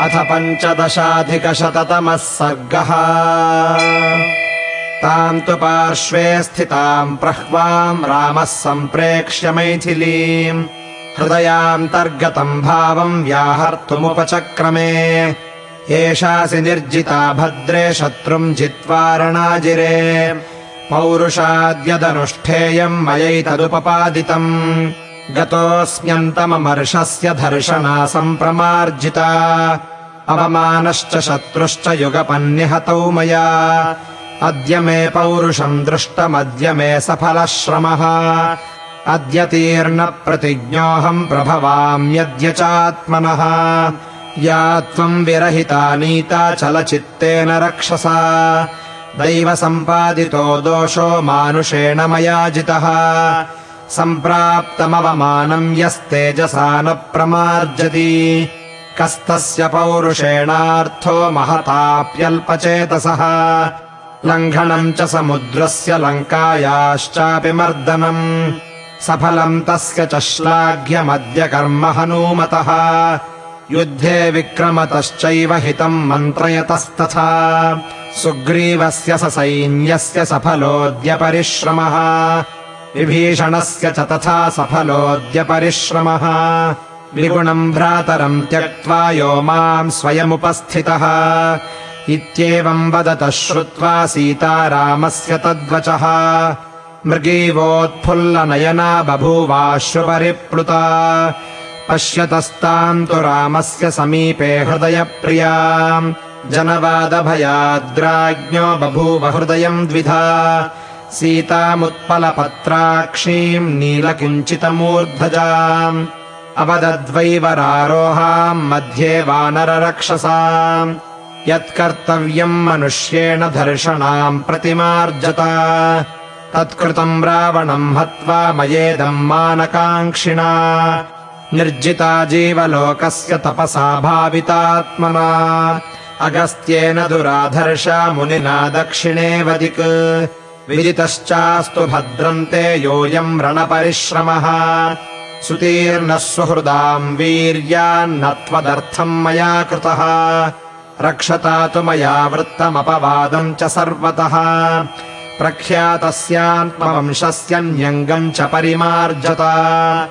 अथ पञ्चदशाधिकशततमः सर्गः। ताम् तु पार्श्वे स्थिताम् प्रह्वाम् रामः सम्प्रेक्ष्य मैथिलीम्। हृदयान्तर्गतम् भावम् व्याहर्तुमुपचक्रमे। एषासि निर्जिता भद्रे शत्रुम् जित्वा रणाजिरे। पौरुषाद्यदनुष्ठेयम् मयैतदुपपादितम्। गतोऽस्म्यन्तममर्षस्य दर्शना सम्प्रमार्जिता अवमानश्च शत्रुश्च युगपन्निहतौ मया। अद्य मे पौरुषम् दृष्टमद्य मे सफलः श्रमः अद्य तीर्णप्रतिज्ञोऽहम् प्रभवाम्यद्य चात्मनः। या त्वम् विरहिता नीता चलचित्तेन रक्षसा। दैवसम्पादितो दोषो मानुषेण मया जितः सम्प्राप्तमवमानम् यस्तेजसा न प्रमार्जति कस्तस्य पौरुषेणार्थो महताप्यल्पचेतसः। लङ्घनम् च समुद्रस्य लङ्कायाश्चापि मर्दनम्। सफलम् तस्य च श्लाघ्यमद्य कर्म हनूमतः। युद्धे विक्रमतश्चैव हितम् मन्त्रयतस्तथा। सुग्रीवस्य स सैन्यस्य सफलोऽद्य परिश्रमः विभीषणस्य च तथा सफलोऽद्य परिश्रमः विगुणम् भ्रातरम् त्यक्त्वा यो माम् स्वयमुपस्थितः। इत्येवम् वदतः श्रुत्वा सीतारामस्य तद्वचः। मृगीवोत्फुल्लनयना बभूवाश्रुपरिप्लुता पश्यतस्ताम् तु रामस्य समीपे हृदयप्रिया। जनवादभयाद्राज्ञो बभूव हृदयम् द्विधा। सीतामुत्पलपत्राक्षीम् नीलकिञ्चितमूर्धजाम् अवदद्वैवरारोहाम् मध्ये वानररक्षसाम् यत्कर्तव्यम् मनुष्येण दर्शनाम् प्रतिमार्जता। तत्कृतम् रावणम् हत्वा मयेदम् मानकाङ्क्षिणा। निर्जिता जीवलोकस्य तपसा भावितात्मना। अगस्त्येन दुराधर्षा मुनिना दक्षिणे वदिक्। विदितश्चास्तु भद्रन्ते योऽयम् रणपरिश्रमः सुतीर्णः सुहृदाम् वीर्यान्न त्वदर्थम् मया कृतः। रक्षता तु मया वृत्तमपवादम् च सर्वतः। प्रख्यातस्यात्मवंशस्य न्यङ्गम् च परिमार्जता।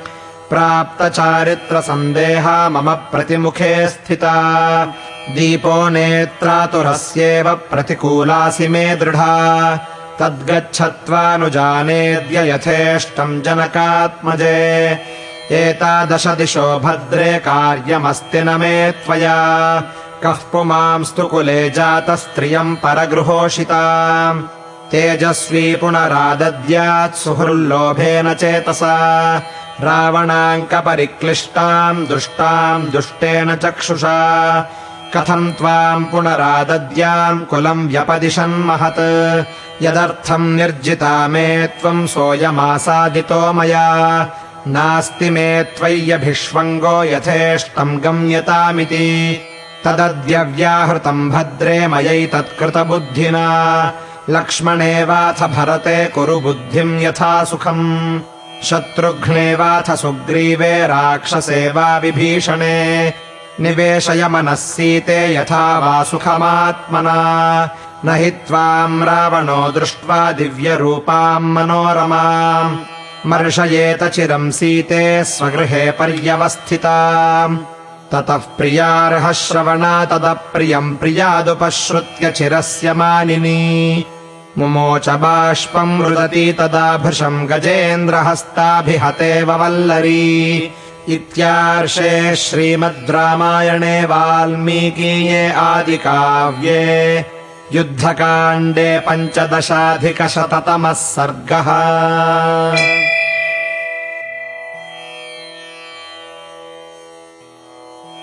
प्राप्तचारित्रसन्देहा मम प्रतिमुखे स्थिता। दीपो नेत्रातुरस्येव प्रतिकूलासि मे दृढा। तद्गच्छत्वानुजानेद्य यथेष्टम् जनकात्मजे एतादश दिशो भद्रे कार्यमस्ति न मे त्वया। कः पुमांस्तु कुले जातस्त्रियम् परगृहोषिता। तेजस्वी पुनरादद्यात् सुहृल्लोभेन चेतसा। रावणाङ्कपरिक्लिष्टाम् दुष्टाम् दुष्टेन चक्षुषा। कथम् त्वाम् पुनरादद्याम् कुलम् व्यपदिशन्महत् यदर्थम् निर्जिता मे त्वम् सोऽयमासादितो मया नास्ति मे त्वय्यभिष्वङ्गो यथेष्टम् गम्यतामिति। तदद्य व्याहृतम् भद्रे मयैतत्कृतबुद्धिना लक्ष्मणेवाथ भरते कुरु बुद्धिम् यथा सुखम्। शत्रुघ्नेवाथ सुग्रीवे राक्षसे वा विभीषणे। निवेशय मनः सीते यथा वा सुखमात्मना। न हि त्वाम् रावणो दृष्ट्वा दिव्यरूपाम् मनोरमाम् मर्षयेत चिरम् सीते स्वगृहे पर्यवस्थिता ततः प्रियार्हः श्रवणा तदप्रियम् प्रियादुपश्रुत्य चिरस्य मानिनी मुमोच बाष्पम् रुदती तदा भृशम् गजेन्द्रहस्ताभिहतेव वल्लरी। इत्यार्षे श्रीमद् रामायणे वाल्मीकीये आदिकाव्ये युद्धकाण्डे पञ्चदशाधिकशततमः सर्गः